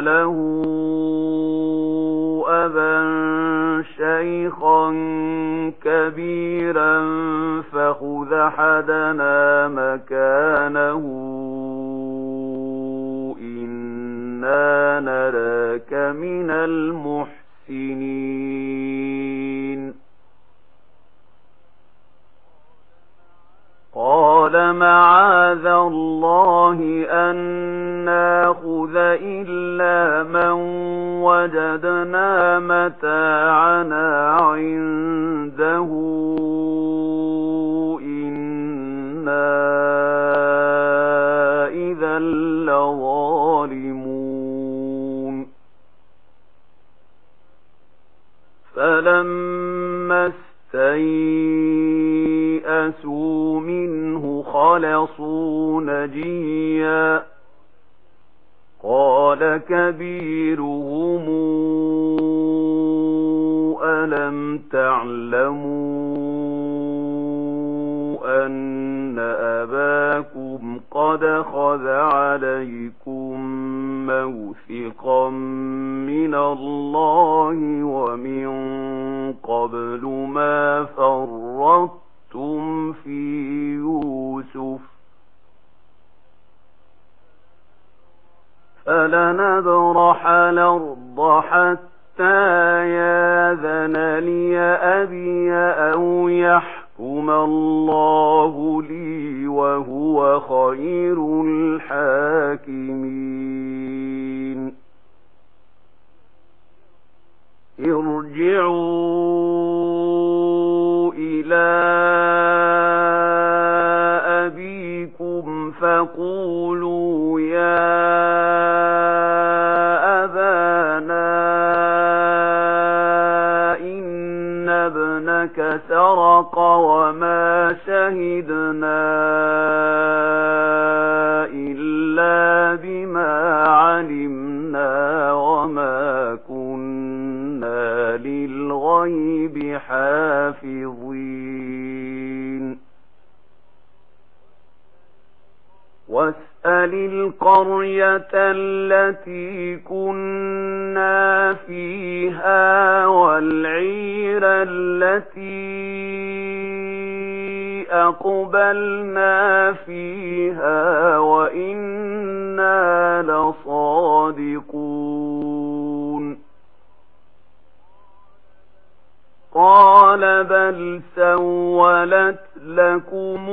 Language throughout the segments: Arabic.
له أبا شيخا كبيرا فخذ حدنا مكانه. إنا نراك من المحسنين. قال معاذ الله إلا من وجدنا متاعنا عنده إنا إذا لظالمون فلما استيئسوا منه خلصوا نجياً قال كبيرهم ألم تعلموا أن أباكم قد خذ عليكم موثقا من الله ومن قبل ما فرطتم في يوسف فلنبرح الأرض حتى ياذن لي أبي أو يحكم الله لي وهو خير الحاكمين. ارجعوا إلى أبيكم فقولوا وَجَعَلْنَا لِلْغَيْبِ حَافِظِينَ وَاسْأَلِ الْقَرْيَةَ الَّتِي كُنَّا فِيهَا وَالْعِيرَ الَّتِي أَقْبَلْنَا فِيهَا وَإِنَّا لَصَادِقُونَ قال بل سولت لكم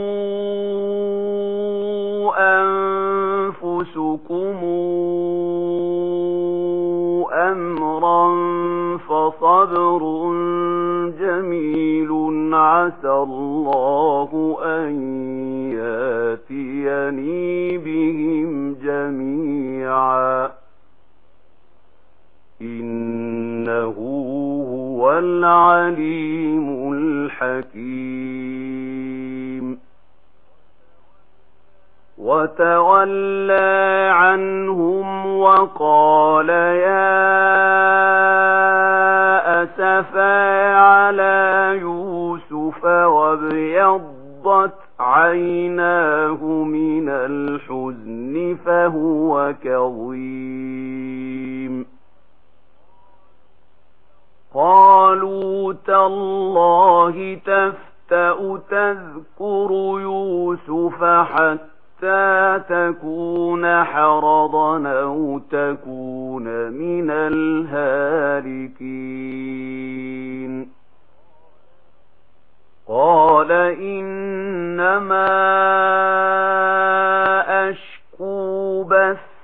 أنفسكم أمرا فصبر جميل عسى الله أن ياتيني العليم الحكيم. وتولى عنهم وقال يا أسفى على يوسف وابيضت عيناه من الحزن فهو كظيم. قالوا تالله تفتأ تذكر يوسف حتى تكون حرضا أو تكون من الهالكين. قال إنما أشكو بث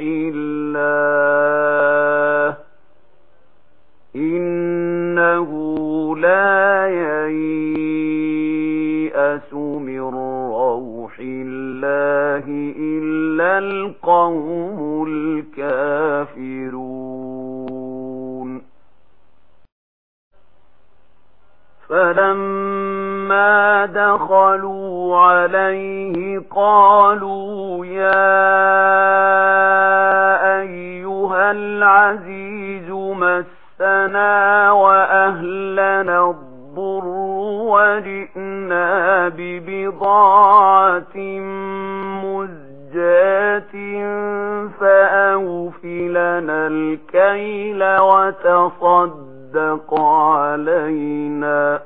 الله. إنه لا ييأس من روح الله إلا القوم الكافرون. فلما دخلوا عليه قالوا يا العزيز مسنا وأهلنا الضر وجئنا ببضاعة مزجات فأوفلنا الكيل وتصدق علينا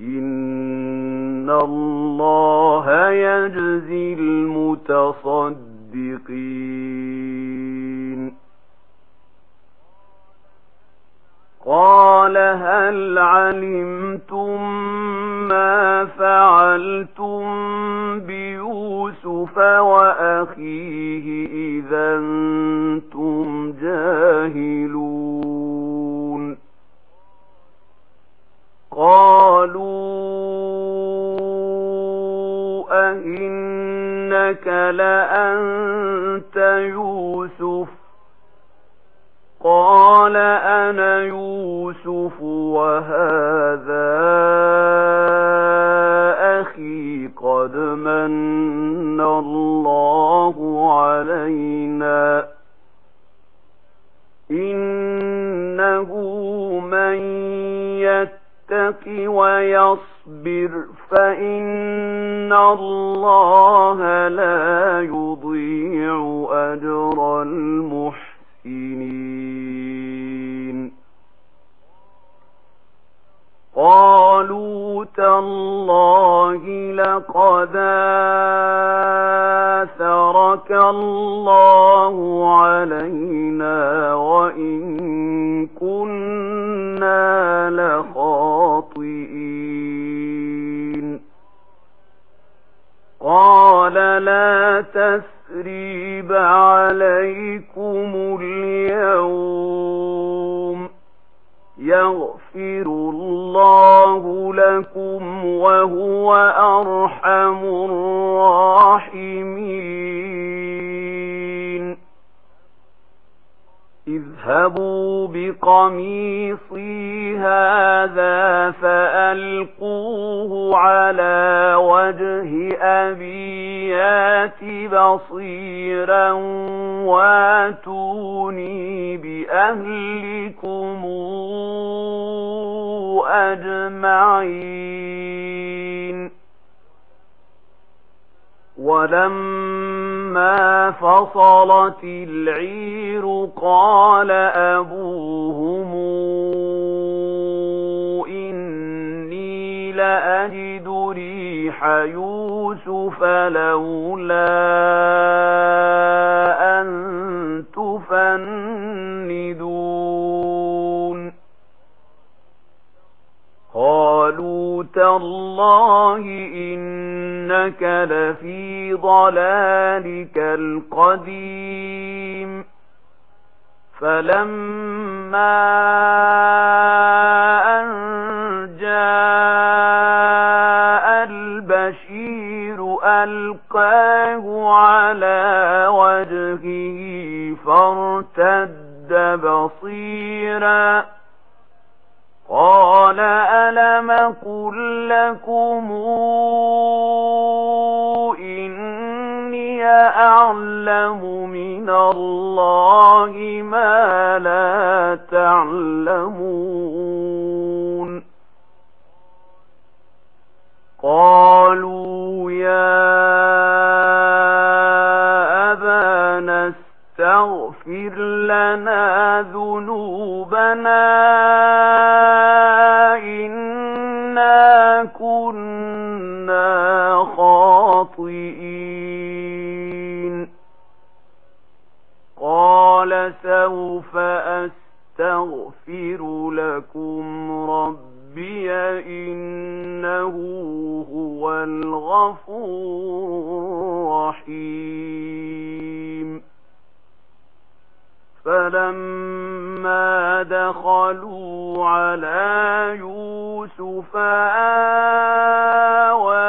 إن الله يجزي المتصدق المنافقين قال هل علمتم ما فعلتم بيوسف وأخيه إذا أنتم جاهلون؟ قالوا أئن إنك لأنت يوسف. قال أنا يوسف وهذا أخي قد من الله علينا. إنه من يتق ويصبر. فإن الله لا يضيع أجر المحسنين قالوا تالله لقد آثرك الله علينا فلا تسريب عليكم اليوم يغفر الله لكم وهو أرحم الراحمين اذهبوا بقميصي هذا فألقوه على وجه أبيات بصيرا واتوني بأهلكم أجمعين ولما فصلت العير قال أبوهم إني لأجد ريح يوسف لولا أن تفندون. قالوا تالله إني إنك لفي ضلالك القديم. فلما أن جاء البشير ألقاه على وجهه فارتد بصيرا. قال ألم قل لكم يَعْلَمُ مِنَ اللَّهِ مَا لَا تَعْلَمُونَ. قَالُوا يَا أَبَانَا اسْتَغْفِرْ لَنَا ذُنُوبَنَا إِنَّا كُنَّا خَاطِئِينَ. سوف أستغفر لكم ربي إنه هو الغفور الرحيم. فلما دخلوا على يوسف آوان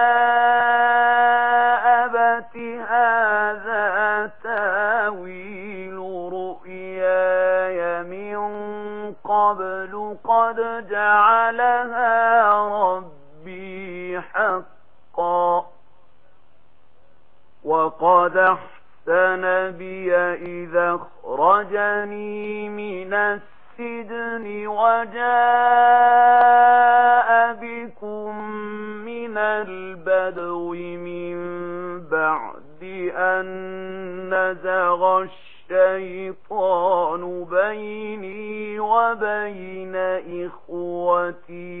وقد احسن بي إذا اخرجني من السجن وجاء بكم من البدو من بعد أن نزغ الشيطان بيني وبين إخوتي